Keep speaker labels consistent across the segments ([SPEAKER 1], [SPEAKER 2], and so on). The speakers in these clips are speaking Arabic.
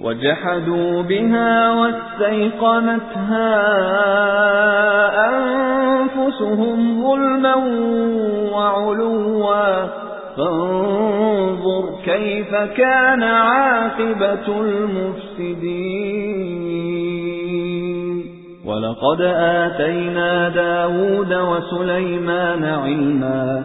[SPEAKER 1] وَجَحَدُوا بِهَا وَاسْتَيْقَنَتْهَا أَنفُسُهُمْ ظُلْمًا وَعُلُوًّا. فَانظُرْ كَيْفَ كَانَ عَاقِبَةُ الْمُفْسِدِينَ. وَلَقَدْ آتَيْنَا دَاوُودَ وَسُلَيْمَانَ عِلْمًا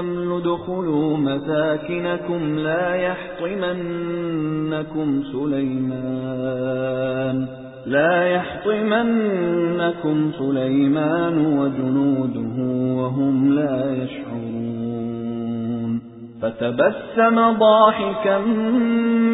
[SPEAKER 1] ادْخُلُوا مَسَاكِنَكُمْ لَا يَحْطِمَنَّكُمْ سُلَيْمَانُ. لا يحطمنكم سليمان وجنوده وهم لا يشعرون. فتبسم ضاحكا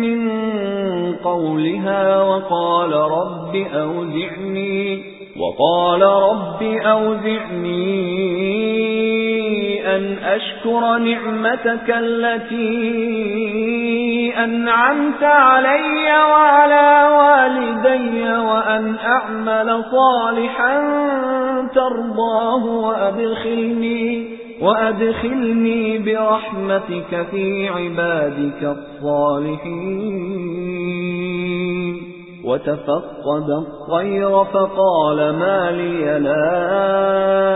[SPEAKER 1] من قولها وقال رب أوزعني وقال رب أوزعني. أن أشكر نعمتك التي أنعمت علي وعلى والدي وأن أعمل صالحا ترضاه وأدخلني وأدخلني برحمتك في عبادك الصالحين. وتفقد الطير فقال ما لي لا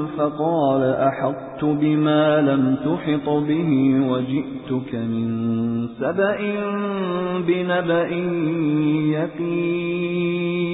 [SPEAKER 1] فقال أحطت بما لم تحط به وجئتك من سبأ بنبأ يقين